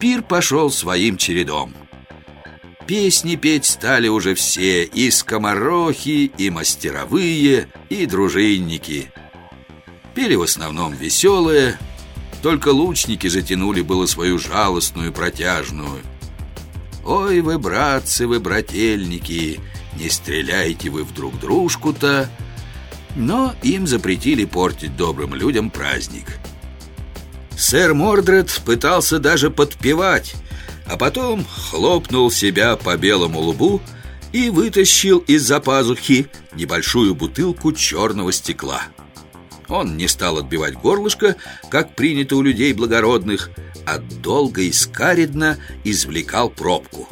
Пир пошел своим чередом. Песни петь стали уже все И скоморохи, и мастеровые, и дружинники. Пели в основном веселые Только лучники затянули было свою жалостную протяжную. Ой вы, братцы, вы, брательники Не стреляйте вы в друг дружку-то! Но им запретили портить добрым людям праздник Сэр Мордред пытался даже подпевать, а потом хлопнул себя по белому лбу и вытащил из-за пазухи небольшую бутылку черного стекла. Он не стал отбивать горлышко, как принято у людей благородных, а долго и скаридно извлекал пробку.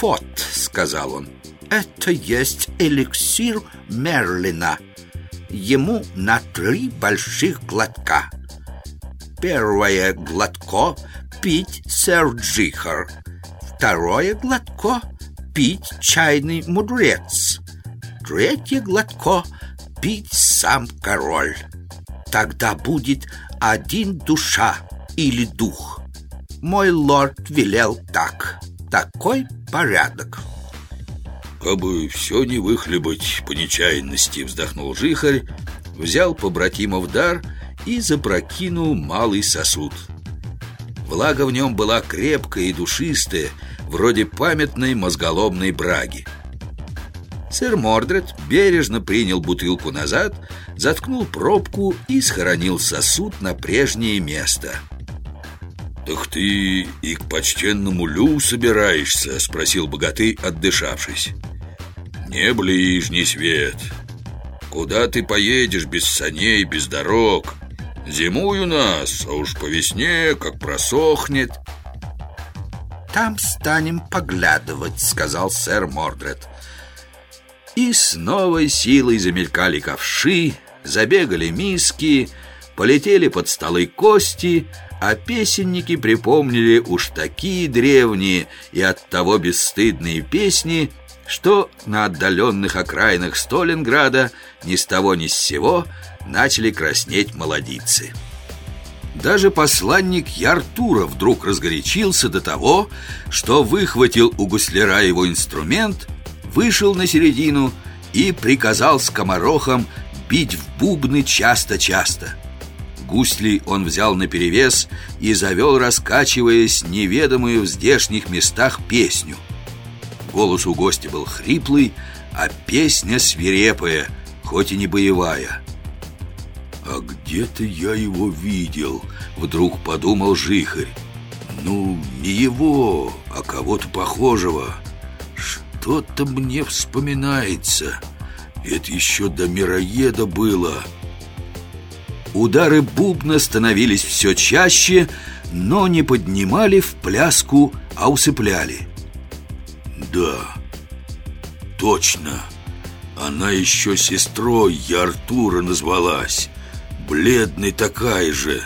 «Вот», — сказал он, — «это есть эликсир Мерлина. Ему на три больших глотка» первое глотко пить серджихар, второе глотко пить чайный мудрец, третье глотко пить сам король. Тогда будет один душа или дух. Мой лорд велел так. Такой порядок. «Кабы все не выхлебать по нечаянности», — вздохнул жихарь, взял побратима в дар — и запрокинул малый сосуд. Влага в нем была крепкая и душистая, вроде памятной мозголомной браги. Сэр Мордред бережно принял бутылку назад, заткнул пробку и схоронил сосуд на прежнее место. «Так ты и к почтенному Лю собираешься?» — спросил богатырь, отдышавшись. «Не ближний свет. Куда ты поедешь без саней, без дорог?» Зимой у нас, а уж по весне, как просохнет. Там станем поглядывать, сказал сэр Мордред. И с новой силой замелькали ковши Забегали миски Полетели под столы кости А песенники припомнили уж такие древние И оттого бесстыдные песни Что на отдаленных окраинах Сталинграда Ни с того ни с сего – начали краснеть молодицы. Даже посланник Яртура вдруг разгорячился до того, что выхватил у гусляра его инструмент, вышел на середину и приказал скоморохам бить в бубны часто-часто. Гусли он взял наперевес и завел, раскачиваясь, неведомую в здешних местах песню. Голос у гостя был хриплый, а песня свирепая, хоть и не боевая. «А где-то я его видел», — вдруг подумал Жихарь. «Ну, не его, а кого-то похожего. Что-то мне вспоминается. Это еще до мироеда было». Удары бубна становились все чаще, но не поднимали в пляску, а усыпляли. «Да, точно, она еще сестрой я Артура назвалась» бледной такая же.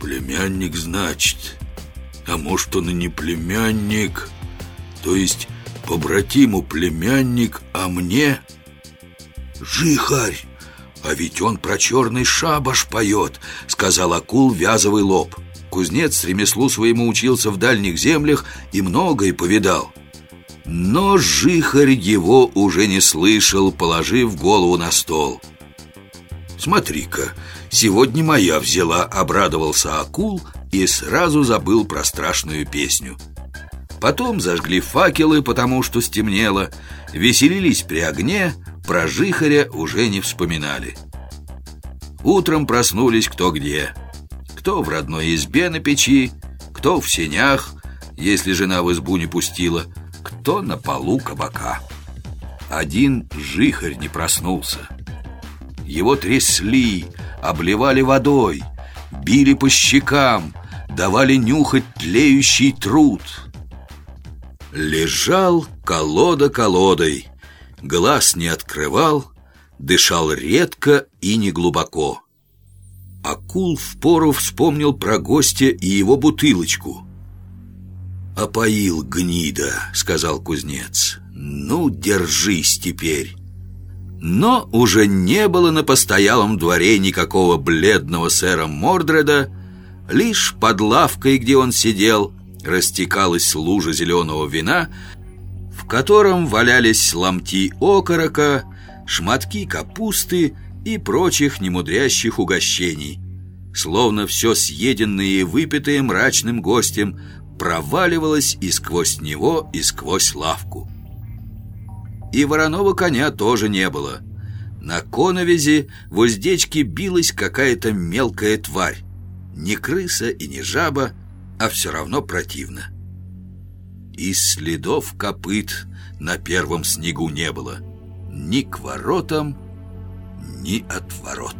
Племянник, значит. А может, он и не племянник. То есть, побратиму племянник, а мне... Жихарь! А ведь он про черный шабаш поет, сказал акул вязовый лоб. Кузнец ремеслу своему учился в дальних землях и многое повидал. Но жихарь его уже не слышал, положив голову на стол. «Смотри-ка, сегодня моя взяла», — обрадовался акул и сразу забыл про страшную песню. Потом зажгли факелы, потому что стемнело, веселились при огне, про жихаря уже не вспоминали. Утром проснулись кто где. Кто в родной избе на печи, кто в сенях, если жена в избу не пустила, кто на полу кабака. Один жихарь не проснулся. Его трясли, обливали водой, били по щекам, давали нюхать тлеющий труд. Лежал колода колодой, глаз не открывал, дышал редко и неглубоко. Акул впору вспомнил про гостя и его бутылочку. «Опоил гнида», — сказал кузнец. «Ну, держись теперь». Но уже не было на постоялом дворе никакого бледного сэра Мордреда, Лишь под лавкой, где он сидел, растекалась лужа зеленого вина, в котором валялись ломти окорока, шматки капусты и прочих немудрящих угощений. Словно все съеденное и выпитое мрачным гостем проваливалось и сквозь него, и сквозь лавку. И вороного коня тоже не было. На коновизе в уздечке билась какая-то мелкая тварь. Не крыса и не жаба, а все равно противно. И следов копыт на первом снегу не было. Ни к воротам, ни от ворот.